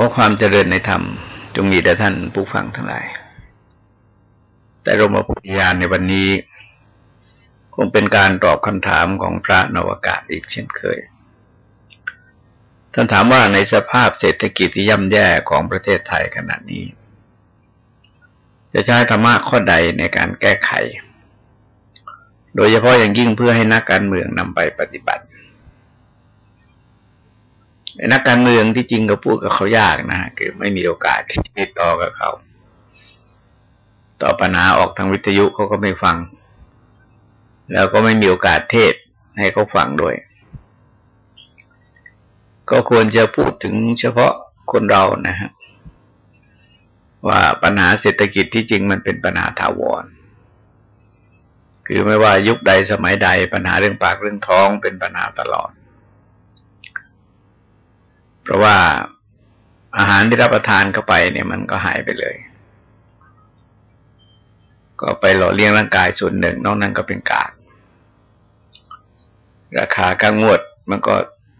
ขอความเจริญในธรรม จงมีแด่ท่านผู้ฟังทั้งหลาย แต่รมพุทธญาณในวันนี้ คงเป็นการตอบคำถามของพระนวากาศอีกเช่นเคย ท่านถามว่าในสภาพเศรษฐกิจที่ย่ำแย่ของประเทศไทยขณะนี้ จะใช้ธรรมะข้อใดในการแก้ไข โดยเฉพาะอย่างยิ่งเพื่อให้นักการเมืองนำไปปฏิบัติ นักการเมืองที่จริงก็พูดกับเขายากนะคือไม่มีโอกาสที่ติดต่อกับเขา ต่อปัญหาออกทางวิทยุเขาก็ไม่ฟัง แล้วก็ไม่มีโอกาสเทศให้เขาฟังด้วย ก็ควรจะพูดถึงเฉพาะคนเรานะฮะว่าปัญหาเศรษฐกิจที่จริงมันเป็นปัญหาถาวร คือไม่ว่ายุคใดสมัยใดปัญหาเรื่องปากเรื่องท้องเป็นปัญหาตลอด เพราะว่าอาหารที่รับประทานเข้าไปเนี่ยมันก็หายไปเลย ก็ไปหล่อเลี้ยงร่างกายส่วนหนึ่งนอกนั้นก็เป็นกากราคากางวดมันก็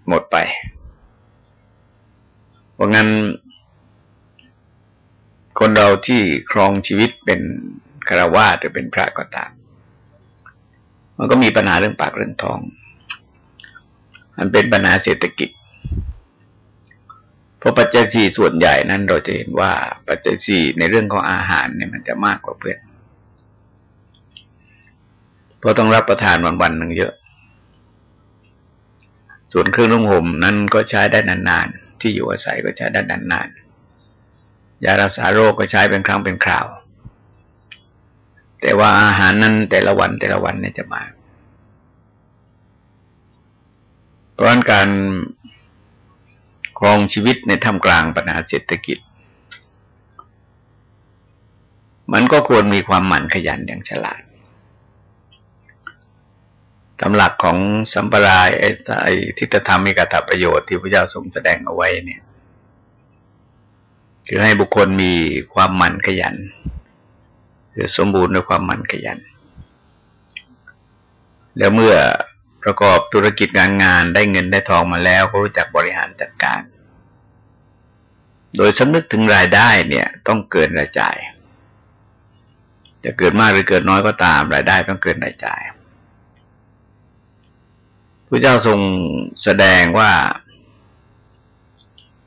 หมดไป เพราะงั้น คนเราที่ครองชีวิตเป็นคารวาสหรือเป็นพระก็ตามมันก็มีปัญหาเรื่องปากเรื่องท้อง มันเป็นปัญหาเศรษฐกิจ เพราะปัจจัยสี่ส่วนใหญ่นั้นเราจะเห็นว่าปัจจัยสี่ในเรื่องของอาหารเนี่ยมันจะมากกว่าเพื่อนเพราะต้องรับประทานวันวันหนึ่งเยอะ ส่วนเครื่องนุ่งห่มนั้นก็ใช้ได้นานๆ ที่อยู่อาศัยก็ใช้ได้นานๆ ยารักษาโรคก็ใช้เป็นครั้งเป็นคราว แต่ว่าอาหารนั้นแต่ละวันแต่ละวันเนี่ยจะมากเพราะการ ครองชีวิตในท่ามกลางปัญหาเศรษฐกิจ มันก็ควรมีความหมั่นขยันอย่างฉลาดตำหลักของสัมปรายไอ้ทิฏฐธรรมมีกตประโยชน์ที่พระเจ้าทรงแสดงเอาไว้เนี่ย คือให้บุคคลมีความหมั่นขยัน คือสมบูรณ์ด้วยความหมั่นขยัน แล้วเมื่อ ประกอบธุรกิจงานงานได้เงินได้ทองมาแล้วก็รู้จักบริหารจัดการ โดยสำนึกถึงรายได้เนี่ย ต้องเกินรายจ่าย จะเกิดมากหรือเกิดน้อยก็ตาม รายได้ต้องเกินรายจ่ายพระเจ้าทรงแสดงว่า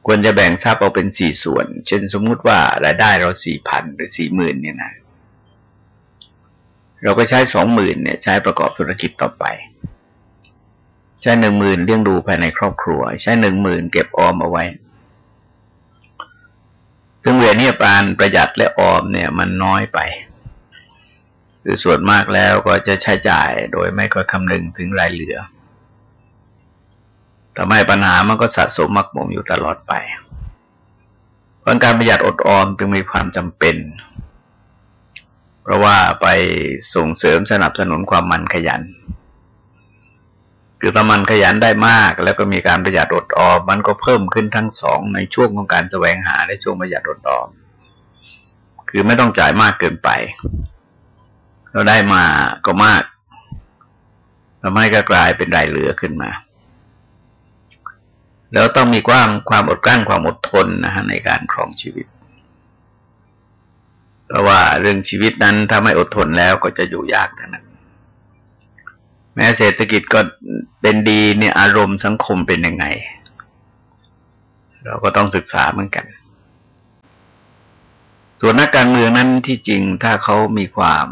ควรจะแบ่งทรัพย์ออกเป็นสี่ส่วน เช่นสมมุติว่ารายได้เราสี่พันหรือสี่หมื่นเนี่ยนะ เราก็ใช้สองหมื่นเนี่ย ใช้ประกอบธุรกิจต่อไป ใช้หนึ่งหมื่นเลี้ยงดูภายในครอบครัว ใช้หนึ่งหมื่นเก็บออมเอาไว้ ซึ่งเวลนี้ปานประหยัดและออมเนี่ย มันน้อยไป คือส่วนมากแล้วก็จะใช้จ่ายโดยไม่ค่อยคำนึงถึงรายเหลือทำให้ปัญหามันก็สะสมมักหมมอยู่ตลอดไปเพราะการประหยัดอดออมจึงมีความจำเป็น เพราะว่าไปส่งเสริมสนับสนุนความมันขยัน คือถ้ามันขยันได้มาก แล้วก็มีการประหยัดอดออมมันก็เพิ่มขึ้นทั้งสองในช่วงของการแสวงหาในช่วงประหยัดอดออมคือไม่ต้องจ่ายมากเกินไป เราได้มาก็มากทำให้ก็กลายเป็นรายเหลือขึ้นมา แล้วต้องมีความความอดกลั้นความอดทนนะฮะในการครองชีวิต เพราะว่าเรื่องชีวิตนั้นถ้าไม่อดทนแล้วก็จะอยู่ยากทั้งนั้นแม้เศรษฐกิจก็ เป็นดีเนี่ยอารมณ์สังคมเป็นยังไง เราก็ต้องศึกษาเหมือนกัน ส่วนนักการเมืองนั้นที่จริงถ้าเขามีความ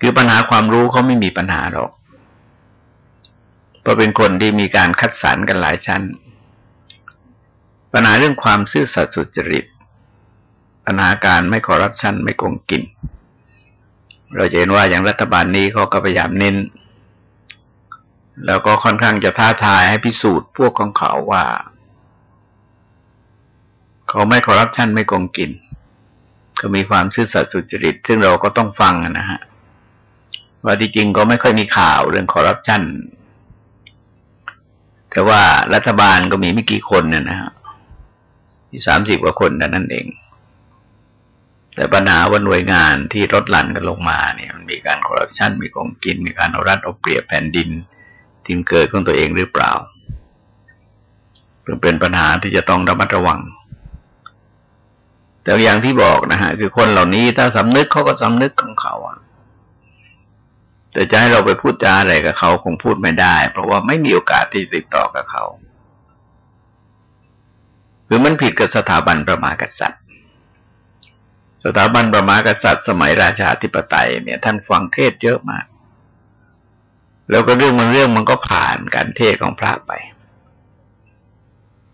คือปัญหาความรู้เขาไม่มีปัญหาหรอก เพราะเป็นคนที่มีการคัดสรรกันหลายชั้น ปัญหาเรื่องความซื่อสัตย์สุจริต ปัญหาการไม่คอร์รัปชันไม่โกงกิน เราจะเห็นว่าอย่างรัฐบาลนี้เขาก็พยายามเน้น แล้วก็ค่อนข้างจะท้าทายให้พิสูจน์พวกของเขาว่า เขาไม่คอรัปชันไม่โกงกินเขามีความซื่อสัตย์สุจริต ซึ่งเราก็ต้องฟังนะฮะ ว่าที่จริงก็ไม่ค่อยมีข่าวเรื่องคอรัปชันแต่ว่ารัฐบาลก็มีไม่กี่คนเนี่ยนะฮะที่สามสิบกว่าคนนั่นเอง แต่ปัญหาว่าหน่วยงานที่ลดหลั่นกันลงมาเนี่ย มันมีการคอร์รัปชันมีของกิน มีการเอารัดเอาเปรียบแผ่นดิน ทิ้งเกิดของตัวเองหรือเปล่าเป็นปัญหาที่จะต้องระมัดระวัง แต่อย่างที่บอกนะฮะคือคนเหล่านี้ถ้าสำนึกเขาก็สำนึกของเขาอะแต่จะให้เราไปพูดจาอะไรกับเขาคงพูดไม่ได้ เพราะว่าไม่มีโอกาสที่ติดต่อกับเขาคือมันผิดกับสถาบันประมากษัตริย์ สถาบันประมากษัตริย์ สมัยราชาธิปไตยเนี่ย ท่านฟังเทศเยอะมาก แล้วก็เรื่องมันเรื่องมันก็ผ่านการเทศของพระไป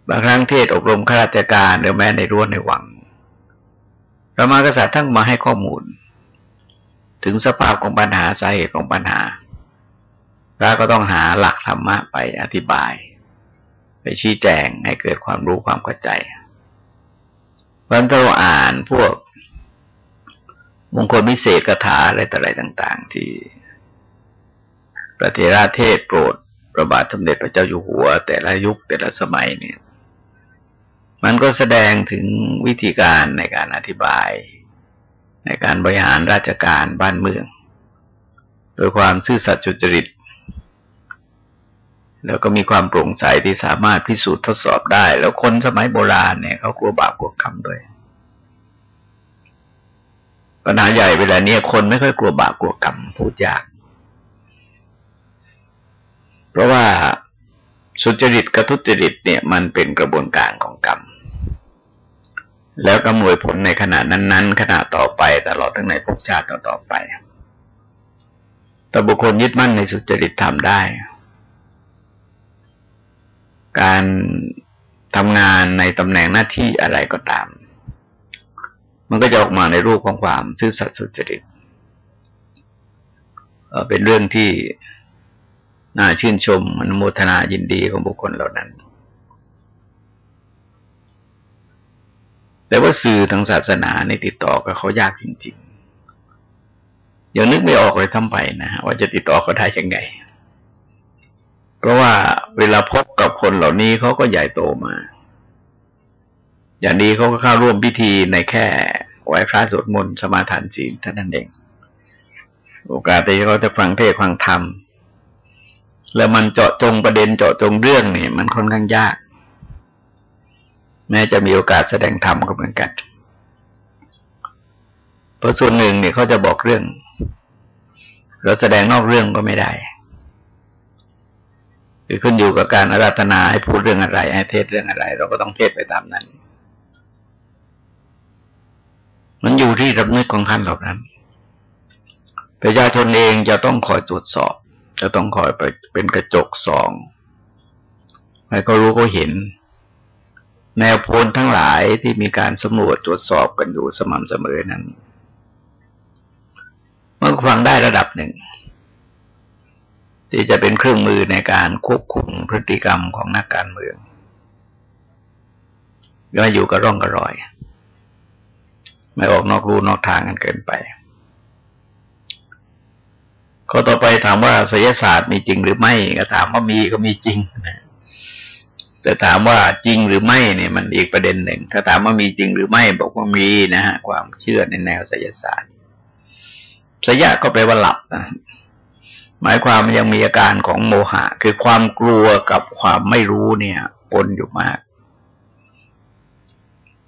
บางครั้งเทศอบรมข้าราชการหรือแม้ในรั้วในวังพระมากษัตริย์ทั้งมาให้ข้อมูล ถึงสภาพของปัญหาสาเหตุของปัญหา พระก็ต้องหาหลักธรรมะไปอธิบาย ไปชี้แจงให้เกิดความรู้ความเข้าใจเพราะเราอ่านพวกมงคลมิเศษคาถาอะไรต่ออะไรต่าง ๆ ที่ ระเทราเทศโปรดพระบาทสมเด็จพระเจ้าอยู่หัว แต่ละยุคแต่ละสมัยเนี่ย มันก็แสดงถึงวิธีการในการอธิบาย ในการบริหารราชการบ้านเมือง โดยความซื่อสัตย์จุจริต แล้วก็มีความโปร่งใสที่สามารถพิสูจน์ทดสอบได้ แล้วคนสมัยโบราณเนี่ยเขากลัวบาปกลัวกรรมด้วยปัญหาใหญ่เวลาเนี้ยคนไม่ค่อยกลัวบาปกลัวกรรมพูดยาก เพราะว่าสุจริตกับทุจริตเนี่ยมันเป็นกระบวนการของกรรม แล้วก็มวยผลในขณะนั้น ๆ ขณะต่อไปตลอดทั้งในภพชาติต่อๆไป แต่บุคคลยึดมั่นในสุจริตทำได้ การทำงานในตำแหน่งหน้าที่อะไรก็ตาม มันก็จะออกมาในรูปของความซื่อสัตย์สุจริตเป็นเรื่องที่ น่าชื่นชมอนุโมทนายินดีของบุคคลเหล่านั้น แต่ว่าสื่อทางศาสนาในติดต่อกับเขายากจริงๆยังนึกไม่ออกเลยทั้งไปนะว่าจะติดต่อเขาได้ยังไง เพราะว่าเวลาพบกับคนเหล่านี้เขาก็ใหญ่โตมา อย่างนี้เขาก็เข้าร่วมพิธีในแค่ไหว้พระสวดมนต์สมาทานศีลเท่านั้นเอง โอกาสที่เขาจะฟังเทศฟังธรรม แล้วมันเจาะจงประเด็นเจาะจงเรื่องนี่มันค่อนข้างยาก แม้จะมีโอกาสแสดงธรรมก็เหมือนกัน เพราะส่วนหนึ่งเนี่ยเขาจะบอกเรื่อง เราแสดงนอกเรื่องก็ไม่ได้คือขึ้นอยู่กับการอาราธนาให้พูดเรื่องอะไร ให้เทศเรื่องอะไร เราก็ต้องเทศไปตามนั้น มันอยู่ที่รับนึกของท่านเหล่านั้นประชาชนเองจะต้องคอยตรวจสอบ จะต้องคอยไปเป็นกระจกสอง ให้เขารู้เขาเห็น แนวโพลทั้งหลายที่มีการสำรวจตรวจสอบกันอยู่สม่ำเสมอนั้นเมันฟังได้ระดับหนึ่ง ที่จะเป็นเครื่องมือในการควบคุมพฤติกรรมของนักการเมืองก็อยู่กับร่องกระรอย ไม่ออกนอกรูนอกทางกันเกินไป ข้อต่อไปถามว่าศิลศาสตร์มีจริงหรือไม่ก็ถามว่ามีก็มีจริงนะแต่ถามว่าจริงหรือไม่เนี่ยมันอีกประเด็นหนึ่ง ถ้าถามว่ามีจริงหรือไม่ บอกว่ามีนะฮะ ความเชื่อในแนวศิลศาสตร์ศิลก็แปลว่าหลับนะหมายความมันยังมีอาการของโมหะ คือความกลัวกับความไม่รู้เนี่ยปนอยู่มาก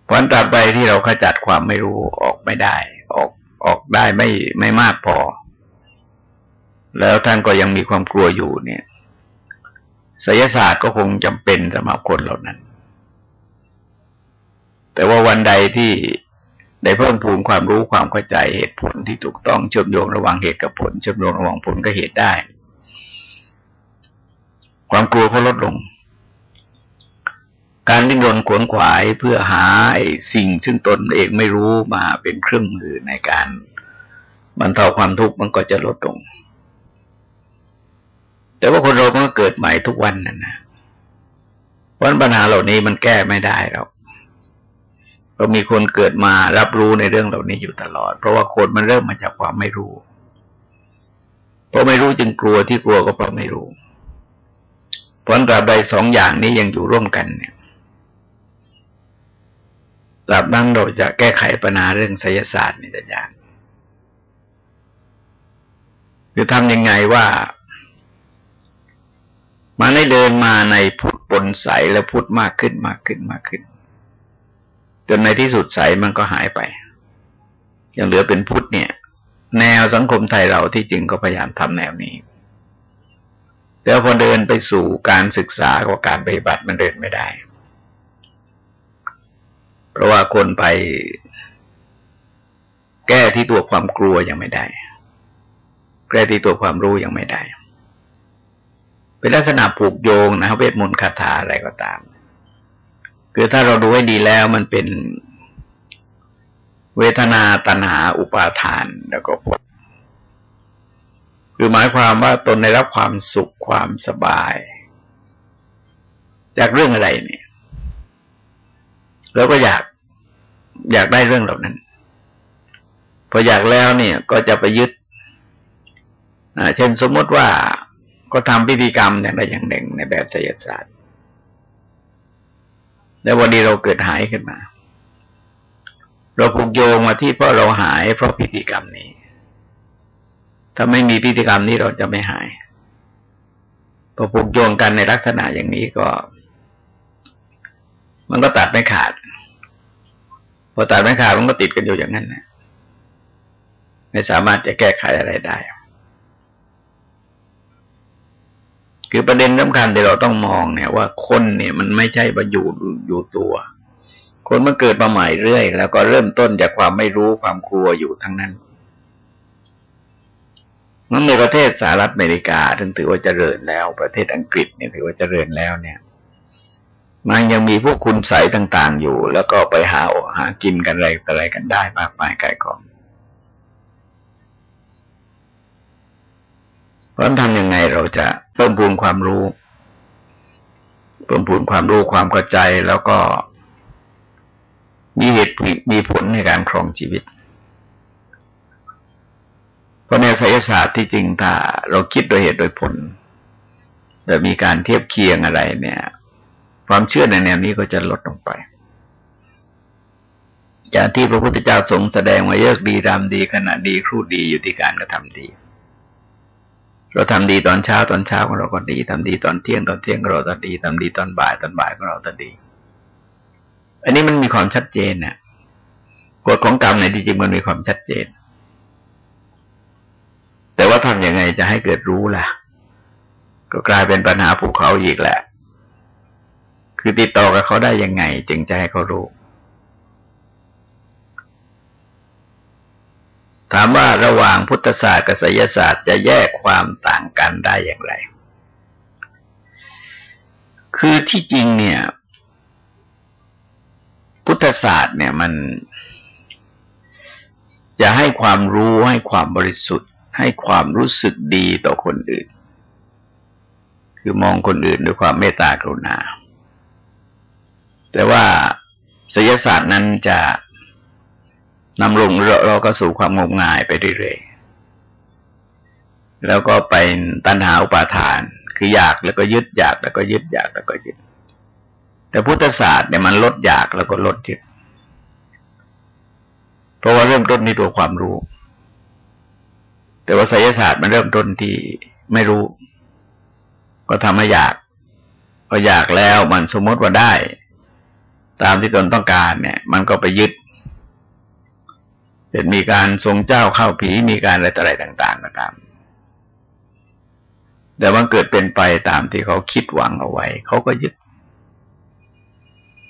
เพราะตราบใดที่เราขจัดความไม่รู้ออกไม่ได้ ออกออกได้ไม่ไม่มากพอ แล้วท่านก็ยังมีความกลัวอยู่เนี่ยศิลศาสตร์ก็คงจำเป็นสำหรับคนเหล่านั้น แต่ว่าวันใดที่ได้เพิ่มพูนความรู้ความเข้าใจเหตุผลที่ถูกต้องเชื่อมโยงระหว่างเหตุกับผลเชื่อมโยงระหว่างผลกับเหตุได้ ความกลัวก็ลดลง การดิ้นรนขวนขวายเพื่อหาสิ่งซึ่งตนเองไม่รู้มาเป็นเครื่องมือในการบรรเทาความทุกข์มันก็จะลดลง แต่ว่าคนเรามันก็เกิดใหม่ทุกวันนั่นนะเพราะปัญหาเหล่านี้มันแก้ไม่ได้หรอกก็มีคนเกิดมารับรู้ในเรื่องเหล่านี้อยู่ตลอด เพราะว่าคนมันเริ่มมาจากความไม่รู้เพราะไม่รู้จึงกลัวที่กลัวก็เพราะไม่รู้ผลตราบใดสองอย่างนี้ยังอยู่ร่วมกันเนี่ยตราบนั้นเราจะแก้ไขปัญหาเรื่องไสยศาสตร์นี่จะยากคือทำยังไงว่า มาได้เดินมาในพุทธปนใสแล้วพุทธมากขึ้นมากขึ้นมากขึ้น จนในที่สุดใสมันก็หายไป ยังเหลือเป็นพุทธเนี่ย แนวสังคมไทยเราที่จริงก็พยายามทำแนวนี้แต่พอเดินไปสู่การศึกษากับการปฏิบัติมันเดินไม่ได้ เพราะว่าคนไปแก้ที่ตัวความกลัวยังไม่ได้ แก้ที่ตัวความรู้ยังไม่ได้ เป็นลักษณะผูกโยงนะเวทมนต์คาถาอะไรก็ตาม คือถ้าเราดูให้ดีแล้วมันเป็นเวทนาตัณหาอุปาทานแล้วก็ผลคือหมายความว่าตนได้รับความสุขความสบาย จากเรื่องอะไรเนี่ย แล้วก็อยากอยากได้เรื่องเหล่านั้น พออยากแล้วเนี่ยก็จะไปยึดเช่นสมมติว่า ก็ทำพิธีกรรมอย่างใดอย่างหนึ่งในแบบไสยศาสตร์ แล้ววันนี้เราเกิดหายขึ้นมา เราผูกโยงมาที่เพราะเราหายเพราะพิธีกรรมนี้ ถ้าไม่มีพิธีกรรมนี้เราจะไม่หายพอผูกโยงกันในลักษณะอย่างนี้ก็ มันก็ตัดไม่ขาด พอตัดไม่ขาดมันก็ติดกันอยู่อย่างนั้นนะไม่สามารถจะแก้ไขอะไรได้ คือประเด็นสำคัญที่เราต้องมองเนี่ยว่าคนเนี่ยมันไม่ใช่ประอยู่อยู่ตัว คนมันเกิดมาใหม่เรื่อย แล้วก็เริ่มต้นจากความไม่รู้ความกลัวอยู่ทั้งนั้นนั้นในประเทศสหรัฐอเมริกาถึงถือว่าเจริญแล้ว ประเทศอังกฤษเนี่ยถือว่าเจริญแล้วเนี่ย มันยังมีพวกคุณใสต่าง ๆ อยู่ แล้วก็ไปหาหากินกันอะไรอะไรกันได้มากมายไกายกอง เพราะทำยังไงเราจะเพิ่มพูนความรู้ เพิ่มพูนความรู้ความเข้าใจแล้วก็มีเหตุมีผลในการครองชีวิต เพราะในไสยศาสตร์ที่จริงถ้าเราคิดโดยเหตุโดยผลแบบมีการเทียบเคียงอะไรเนี่ย ความเชื่อในแนวนี้ก็จะลดลงไป อย่างที่พระพุทธเจ้าทรงแสดงว่าเยกดีรำดีขณะดีครูดีอยู่ที่การกระทำดี เราทำดีตอนเช้าตอนเช้าของเราก็ดีทำดีตอนเที่ยงตอนเที่ยงของเราตอนดีทำดีตอนบ่ายตอนบ่ายของเราตอนดี อันนี้มันมีความชัดเจนน่ะกฎของกรรมในที่จริงมันมีความชัดเจน แต่ว่าทำยังไงจะให้เกิดรู้ล่ะ ก็กลายเป็นปัญหาภูเขาอีกแหละ คือติดต่อกับเขาได้ยังไง จึงจะให้เขารู้ ถามว่าระหว่างพุทธศาสตร์กับศิยศาสตร์จะแยกความต่างกันได้อย่างไร คือที่จริงเนี่ย พุทธศาสตร์เนี่ยมัน จะให้ความรู้ให้ความบริสุทธิ์ ให้ความรู้สึกดีต่อคนอื่น คือมองคนอื่นด้วยความเมตตากรุณา แต่ว่าศิลศาสตร์นั้นจะ นำลงเราก็สู่ความงมงายไปเรื่อยๆ แล้วก็เป็นตัณหาอุปาทาน คืออยากแล้วก็ยึดอยากแล้วก็ยึดอยากแล้วก็ยึด แต่พุทธศาสตร์เนี่ยมันลดอยากแล้วก็ลดยึด เพราะว่าเริ่มต้นในตัวความรู้ แต่ว่าไสยศาสตร์มันเริ่มต้นที่ไม่รู้ ก็ทำให้อยาก พออยากแล้วมันสมมติว่าได้ ตามที่ตนต้องการเนี่ย มันก็ไปยึด จะมีการทรงเจ้าเข้าผีมีการอะไรต่ออะไรต่างๆก็ตาม แต่มันเกิดเป็นไปตามที่เขาคิดหวังเอาไว้ เขาก็ยึด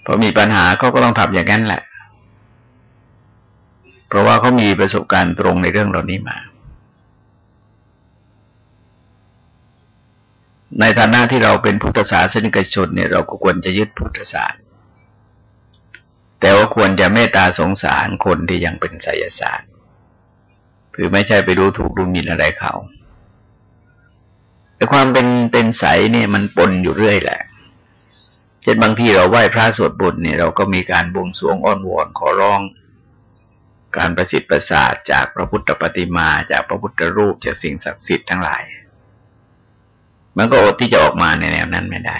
พอมีปัญหาเขาก็ต้องทำอย่างนั้นแหละ เพราะว่าเขามีประสบการณ์ตรงในเรื่องเหล่านี้มา ในฐานะที่เราเป็นพุทธศาสนิกชนเนี่ยเราก็ควรจะยึดพุทธศาสตร์ แต่ว่าควรจะเมตตาสงสารคนที่ยังเป็นไสยศาสตร์คือไม่ใช่ไปดูถูกดูหมิ่นอะไรเขาแต่ความเป็นเป็นใสเนี่ยมันปนอยู่เรื่อยแหละเช่นบางทีเราไหว้พระสวดบทเนี่ยเราก็มีการบวงสรวงอ้อนวอนขอร้อง การประสิทธิ์ประสาทจากพระพุทธปฏิมา จากพระพุทธรูปจากสิ่งศักดิ์สิทธิ์ทั้งหลาย มันก็อดที่จะออกมาในแนวนั้นไม่ได้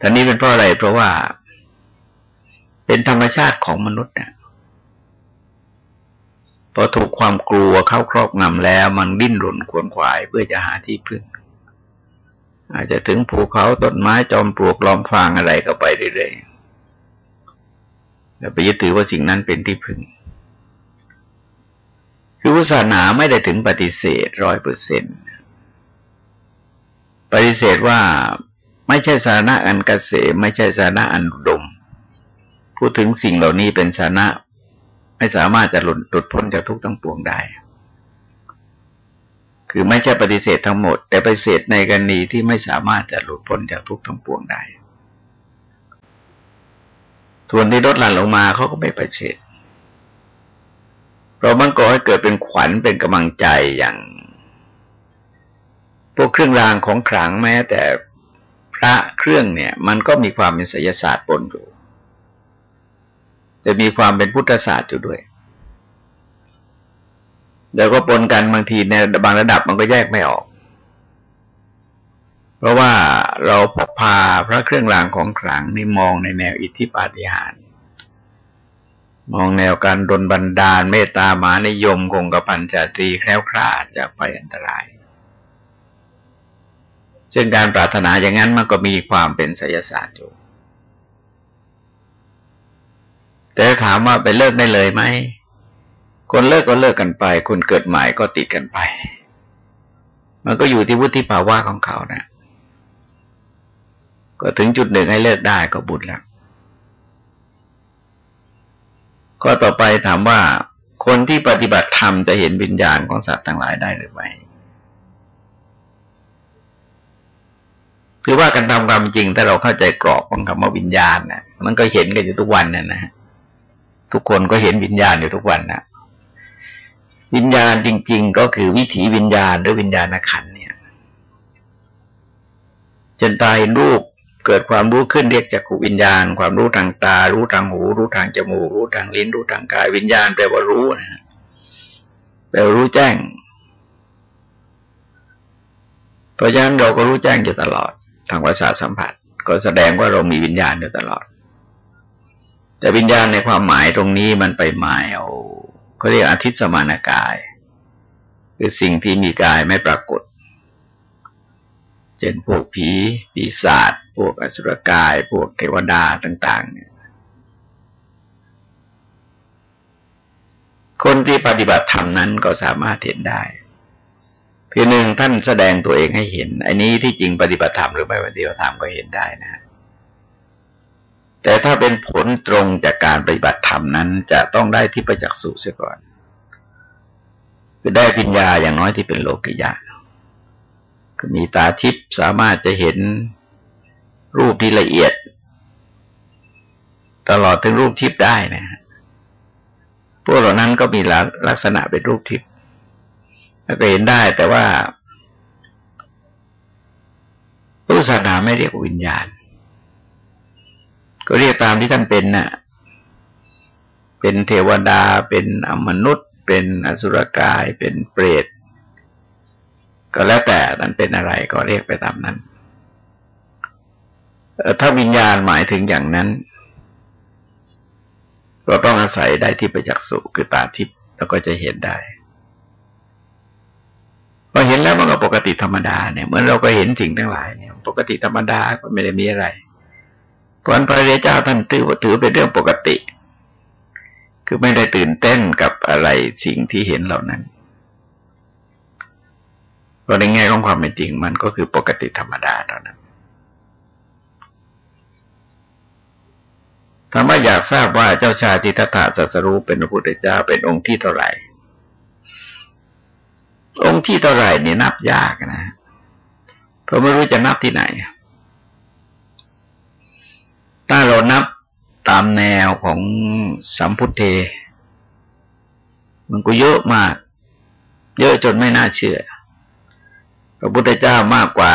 ท่านี้เป็นเพราะอะไรเพราะว่า เป็นธรรมชาติของมนุษย์เนี่ยพอถูกความกลัวเข้าครอบงำแล้วมันดิ้นรนขวนขวายเพื่อจะหาที่พึ่ง อาจจะถึงภูเขาต้นไม้จอมปลวกล้อมฟางอะไรก็ไปเรื่อยๆแล้วไปยึดถือว่าสิ่งนั้นเป็นที่พึ่ง คือศาสนาไม่ได้ถึงปฏิเสธร้อยเปอร์เซ็นปฏิเสธว่าไม่ใช่สาระอันกเกษมไม่ใช่สาระอันดม พูดถึงสิ่งเหล่านี้เป็นสาระไม่สามารถจะหลุดหลุดพ้นจากทุกข์ทั้งปวงได้ คือไม่ใช่ปฏิเสธทั้งหมด แต่ปฏิเสธในกรณีที่ไม่สามารถจะหลุดพ้นจากทุกข์ทั้งปวงได้ส่วนที่ลดหลั่นลงมาเขาก็ไม่ปฏิเสธเราบังก่อให้เกิดเป็นขวัญเป็นกำลังใจอย่าง พวกเครื่องรางของขลังแม้ แต่พระเครื่องเนี่ย มันก็มีความเป็นศิลศาสตร์ปนอยู่ แต่มีความเป็นพุทธศาสตร์อยู่ด้วยแล้วก็ปนกันบางทีในบางระดับมันก็แยกไม่ออก เพราะว่าเราพกพาพระเครื่องรางของขลังนี่มองในแนวอิทธิปาฏิหาริย์มองแนวการดลบันดาลเมตตาหมานิยมคงกับพันจาตรีแคล้วคลาดจากไปอันตรายซึ่งการปรารถนาอย่างนั้นมันก็มีความเป็นไสยศาสตร์อยู่ แต่ถามว่าไปเลิกได้เลยไหมคนเลิกก็เลิกกันไป คนเกิดใหม่ก็ติดกันไป มันก็อยู่ที่วุฒิภาวะของเขานะก็ถึงจุดหนึ่งให้เลิกได้ก็บุญแล้วก็ต่อไปถามว่าคนที่ปฏิบัติธรรมจะเห็นวิญญาณของสัตว์ต่างหลายได้หรือไม่คือว่ากันตามความจริงถ้าเราเข้าใจกรอบของคำว่าวิญญาณนะมันก็เห็นกันอยู่ทุกวันน่ะนะ ทุกคนก็เห็นวิญญาณอยู่ทุกวันนะวิญญาณจริง ๆ ก็คือวิถีวิญญาณหรือวิญญาณขันเนี่ยจนตาเห็นรูปเกิดความรู้ขึ้นเรียกจักขวิญญาณ ความรู้ทางตา รู้ทางหู รู้ทางจมูก รู้ทางลิ้น รู้ทางกาย วิญญาณแปลว่ารู้นะแปลว่ารู้แจ้งเพราะฉะนั้นเราก็รู้แจ้งอยู่ตลอด ทางภาษาสัมผัส ก็แสดงว่าเรามีวิญญาณอยู่ตลอด แต่วิญญาณในความหมายตรงนี้มันไปหมายเอาเขาเรียกอาทิตย์สมานกาย คือสิ่งที่มีกายไม่ปรากฏ เช่นพวกผีปีศาจพวกอสุรกาย พวกเทวดาต่าง ๆ เนี่ย คนที่ปฏิบัติธรรมนั้นก็สามารถเห็นได้เพียงหนึ่งท่านแสดงตัวเองให้เห็น อันนี้ที่จริงปฏิบัติธรรมหรือไม่ปฏิบัติธรรมก็เห็นได้นะ แต่ถ้าเป็นผลตรงจากการปฏิบัติธรรมนั้น จะต้องได้ที่ประจักษ์สุเสียก่อนคือได้ปัญญาอย่างน้อยที่เป็นโลกิยะก็มีตาทิพย์สามารถจะเห็นรูปที่ละเอียด ตลอดถึงรูปทิพย์ได้นะฮะพวกเหล่านั้นก็มีลักษณะเป็นรูปทิพย์ก็เห็นได้แต่ว่าพุทธศาสนาไม่เรียกวิญญาณ ก็เรียกตามที่ท่านเป็นนะ่ะ เป็นเทวดา เป็นอมนุษย์ เป็นอสุรกาย เป็นเปรต ก็แล้วแต่ท่านเป็นอะไรก็เรียกไปตามนั้น ถ้าวิญญาณหมายถึงอย่างนั้นก็ต้องอาศัยได้ที่ประจักษ์สุคือตาทิพย์แล้วก็จะเห็นได้พอเห็นแล้วมันก็ปกติธรรมดาเนี่ยเหมือนเราก็เห็นสิ่งทั้งหลายเนี่ย ปกติธรรมดาก็ไม่ได้มีอะไร เพราะพระเจ้าท่านถือว่าถือเป็นเรื่องปกติ คือไม่ได้ตื่นเต้นกับอะไรสิ่งที่เห็นเหล่านั้นเพราะในแง่ของความเป็นจริงมันก็คือปกติธรรมดาเท่านั้นถ้าม่อยากทราบว่าเจ้าชายทิฏฐาสัสรู้เป็นพระพุทธเจ้าเป็นองค์ที่เท่าไหร่ องค์ที่เท่าไหร่นี่นับยากนะเพราะไม่รู้จะนับที่ไหนถ้าเรา นับตามแนวของสัมพุทเทมันก็เยอะมาก เยอะจนไม่น่าเชื่อ พระพุทธเจ้ามากกว่า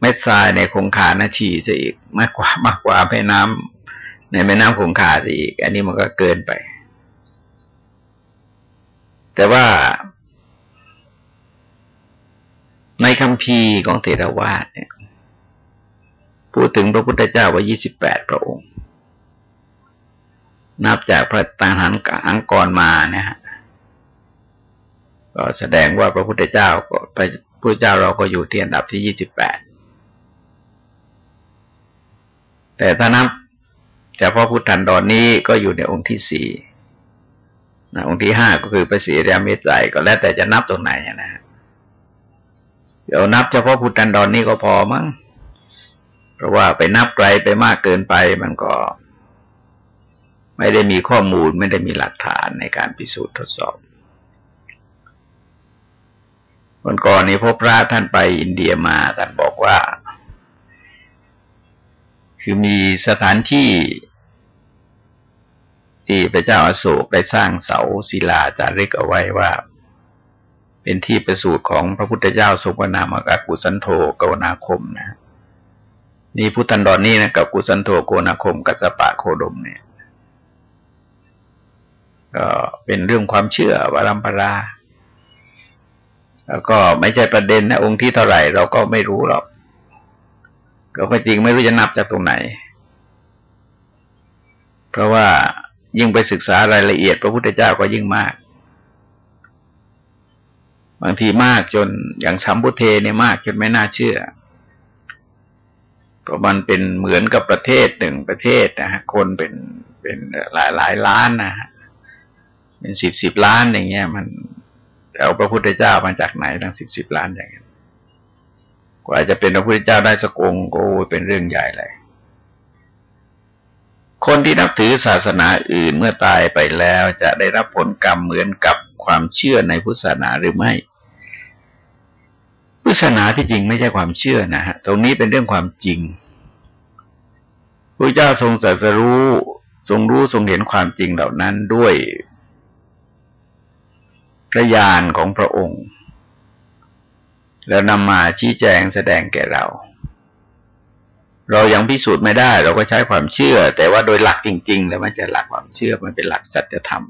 เม็ดทรายในคงคานาชีจะอีกมากกว่ามากกว่าแม่น้ำในแม่น้ำคงคาจะอีก อันนี้มันก็เกินไป แต่ว่า ในคำพีของเทรวาสเนี่ย พูดถึงพระพุทธเจ้าว่ายี่สิบแปดพระองค์ นับจากพระตางหันกังกรมาเนี่ยก็แสดงว่าพระพุทธเจ้าก็พระพุทธเจ้าเราก็อยู่ที่อันดับที่ยี่สิบแปดแต่ถ้านับแต่พอพุทธันดรนนี้ก็อยู่ในองค์ที่สี่นะองค์ที่ห้าก็คือพระศรีรามิตรใจก็แล้วแต่จะนับตรงไหนนะฮะเดี๋ยวนับเฉพาะพุทธันดรนนี้ก็พอมั้ง ราะว่าไปนับไกลไปมากเกินไปมันก็ ไม่ได้มีข้อมูลไม่ได้มีหลักฐานในการพิสูจน์ทดสอบวันก่อนนี้พบพระท่านไปอินเดียมาท่านบอกว่า คือมีสถานที่ ที่พระเจ้าอาโศกได้สร้างเสาศิลาจารึกเอาไว้ว่า เป็นที่ประสูติของพระพุทธเจ้าทรงนามกกุสันโธโกนาคมนะ นี่พุทธันดรนนี้นะกับกุสันโธโกนาคมกัสปะโคดมเนี่ย ก็เป็นเรื่องความเชื่อวารัมปรา แล้วก็ไม่ใช่ประเด็นนะองค์ที่เท่าไหร่เราก็ไม่รู้หรอกก็จริงไม่รู้จะนับจากตรงไหน เพราะว่ายิ่งไปศึกษารายละเอียด พระพุทธเจ้าก็ยิ่งมาก บางทีมากจนอย่างชัมพุเทเนี่ยมากจนไม่น่าเชื่อ เพราะมันเป็นเหมือนกับประเทศหนึ่งประเทศนะฮะคนเป็นเป็นหลายหลายล้านนะฮะเป็นสิบสิบล้านอย่างเงี้ย มันเอาพระพุทธเจ้ามาจากไหนทั้งสิบสิบล้านอย่างนี้ยกว่าจะเป็นพระพุทธเจ้าได้สกองโอ้เป็นเรื่องใหญ่เลยคนที่นับถือศาสนาอื่นเมื่อตายไปแล้วจะได้รับผลกรรมเหมือนกับความเชื่อในพุทธศาสนาหรือไม่ ศาสนาที่จริงไม่ใช่ความเชื่อนะฮะตรงนี้เป็นเรื่องความจริงพระเจ้าทรงสัสรู้ทรงรู้ทรงเห็นความจริงเหล่านั้นด้วยพระญาณของพระองค์ แล้วนำมาชี้แจงแสดงแก่เรา เรายังพิสูจน์ไม่ได้ เราก็ใช้ความเชื่อ แต่ว่าโดยหลักจริง ๆ แล้วมันจะหลักความเชื่อมันเป็นหลักสัจธรรม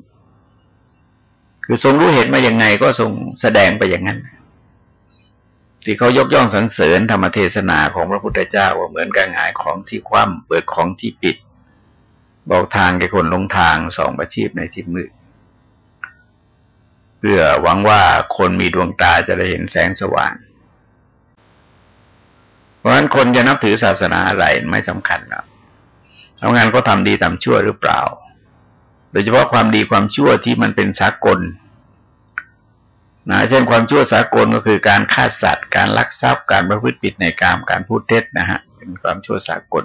คือทรงรู้เห็นมาอย่างไงก็ทรงแสดงไปอย่างนั้น ที่เขายกย่องสรรเสริญธรรมเทศนาของพระพุทธเจ้าว่าเหมือนกับหงายของที่คว่ำเปิดของที่ปิด บอกทางแก่คนลงทางสองประชีพในที่มืดเพื่อหวังว่าคนมีดวงตาจะได้เห็นแสงสว่าง เพราะฉะนั้นคนจะนับถือศาสนาอะไรไม่สำคัญนะทำงานก็ทำดีทำชั่วหรือเปล่า โดยเฉพาะความดีความชั่วที่มันเป็นสากล นะเช่นความชั่วสากลก็คือการฆ่าสัตว์ การลักทรัพย์ การประพฤติผิดในกาม การพูดเท็จนะฮะ เป็นความชั่วสากล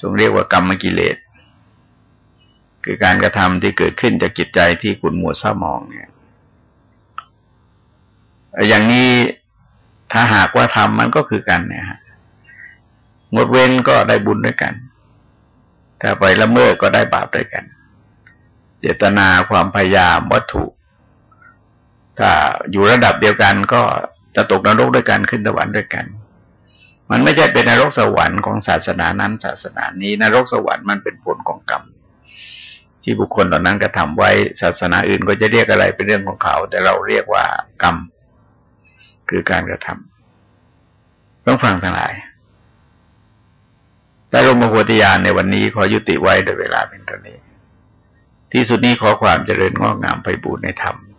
ทรงเรียกว่ากรรมกิเลส คือการกระทำที่เกิดขึ้นจากจิตใจที่ขุนมัวเศร้ามองเนี่ย อย่างนี้ถ้าหากว่าทำมันก็คือกันเนี่ยฮะงดเว้นก็ได้บุญด้วยกัน ถ้าไปละเมิดก็ได้บาปด้วยกัน เจตนาความพยายามวัตถุ ถ้าอยู่ระดับเดียวกันก็จะตกนรกด้วยกันขึ้นสวรรค์ด้วยกัน มันไม่ใช่เป็นนรกสวรรค์ของศาสนานั้นศาสนานี้นรกสวรรค์มันเป็นผลของกรรมที่บุคคลเหล่านั้นกระทาไว้ศาสนาอื่นก็จะเรียกอะไรเป็นเรื่องของเขา แต่เราเรียกว่ากรรม คือการกระทำต้องฟังทั้งหลายแต่ลงมาโพธิญาณในวันนี้ขอยุติไว้โดยเวลาเป็นเท่านี้ ที่สุดนี้ขอความเจริญงอกงามไปบูรณนธรรม